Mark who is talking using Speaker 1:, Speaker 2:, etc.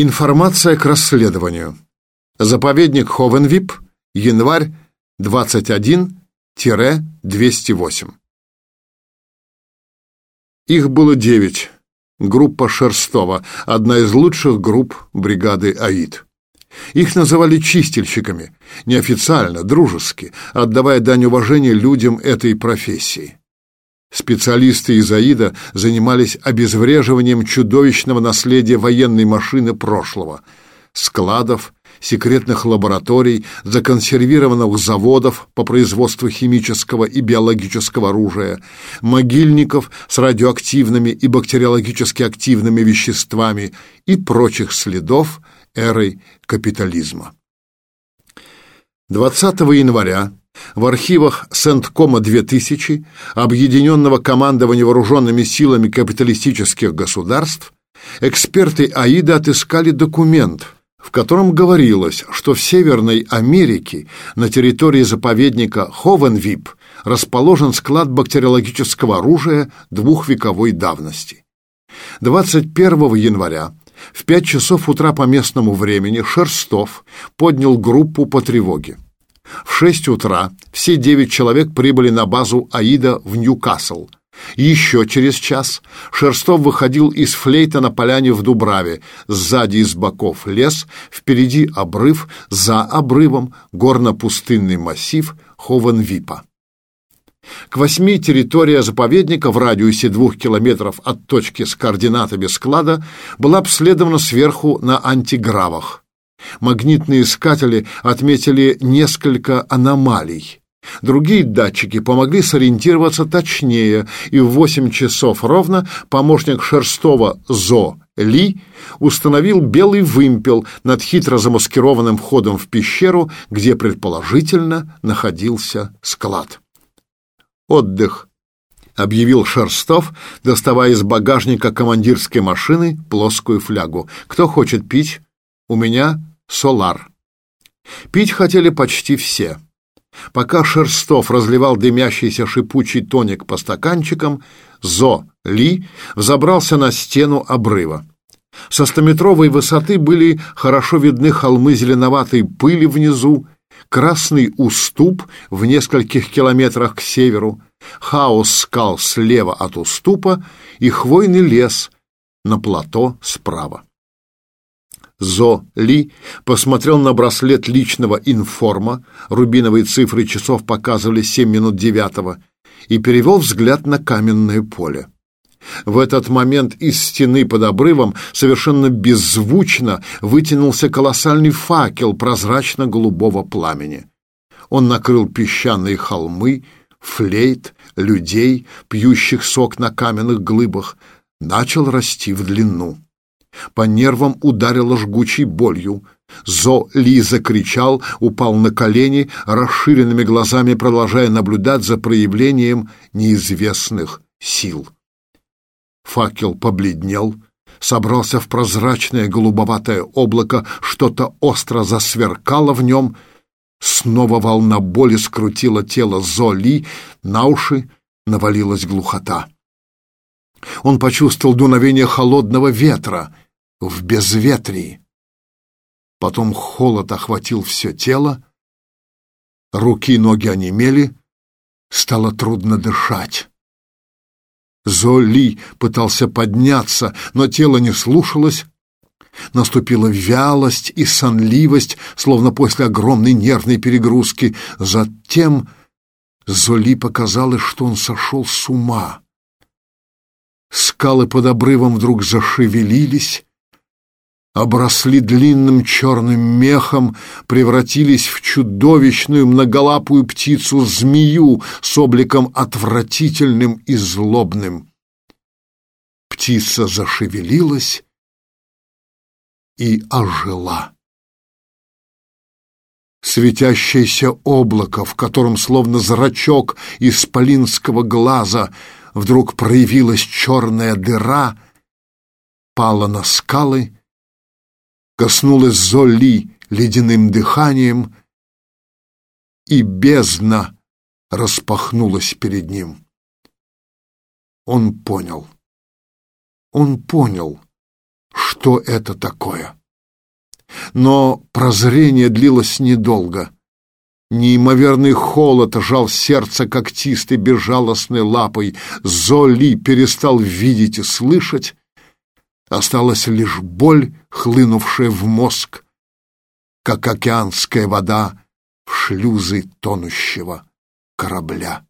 Speaker 1: Информация к расследованию. Заповедник Ховенвип, январь 21-208. Их было девять. Группа Шерстова, одна из лучших групп бригады АИД. Их называли чистильщиками, неофициально, дружески, отдавая дань уважения людям этой профессии. Специалисты из АИДа занимались обезвреживанием чудовищного наследия военной машины прошлого, складов, секретных лабораторий, законсервированных заводов по производству химического и биологического оружия, могильников с радиоактивными и бактериологически активными веществами и прочих следов эры капитализма. 20 января в архивах Сенткома-2000, Объединенного командования вооруженными силами капиталистических государств, эксперты АИДа отыскали документ, в котором говорилось, что в Северной Америке на территории заповедника Ховенвип расположен склад бактериологического оружия двухвековой давности. 21 января в 5 часов утра по местному времени Шерстов поднял группу по тревоге. В шесть утра все девять человек прибыли на базу Аида в Ньюкасл. Еще через час Шерстов выходил из флейта на поляне в Дубраве. Сзади и с боков лес, впереди обрыв, за обрывом горно-пустынный массив Ховенвипа. К восьми территория заповедника в радиусе двух километров от точки с координатами склада была обследована сверху на антигравах. Магнитные искатели отметили несколько аномалий. Другие датчики помогли сориентироваться точнее, и в 8 часов ровно помощник Шерстова Зо Ли установил белый вымпел над хитро замаскированным входом в пещеру, где предположительно находился склад. «Отдых», — объявил Шерстов, доставая из багажника командирской машины плоскую флягу. «Кто хочет пить? У меня Солар. Пить хотели почти все. Пока Шерстов разливал дымящийся шипучий тоник по стаканчикам, Зо Ли взобрался на стену обрыва. Со стометровой высоты были хорошо видны холмы зеленоватой пыли внизу, красный уступ в нескольких километрах к северу, хаос скал слева от уступа и хвойный лес на плато справа. Зо Ли посмотрел на браслет личного информа, рубиновые цифры часов показывали семь минут девятого, и перевел взгляд на каменное поле. В этот момент из стены под обрывом совершенно беззвучно вытянулся колоссальный факел прозрачно-голубого пламени. Он накрыл песчаные холмы, флейт, людей, пьющих сок на каменных глыбах, начал расти в длину. По нервам ударило жгучей болью. Зо Ли закричал, упал на колени, расширенными глазами продолжая наблюдать за проявлением неизвестных сил. Факел побледнел, собрался в прозрачное голубоватое облако, что-то остро засверкало в нем. Снова волна боли скрутила тело Золи, на уши навалилась глухота. Он почувствовал дуновение холодного ветра в безветрии. Потом холод охватил все тело, руки и ноги онемели, стало трудно дышать. Золи пытался подняться, но тело не слушалось. Наступила вялость и сонливость, словно после огромной нервной перегрузки. Затем Золи показалось, что он сошел с ума. Скалы под обрывом вдруг зашевелились, обросли длинным черным мехом, превратились в чудовищную многолапую птицу-змею с обликом отвратительным и злобным. Птица зашевелилась и ожила. Светящееся облако, в котором словно зрачок исполинского глаза — вдруг проявилась черная дыра, пала на скалы, коснулась Золи ледяным дыханием, и бездна распахнулась перед ним. Он понял. Он понял, что это такое. Но прозрение длилось недолго. Неимоверный холод жал сердце когтистой безжалостной лапой. Золи перестал видеть и слышать. Осталась лишь боль, хлынувшая в мозг, как океанская вода в шлюзы тонущего корабля.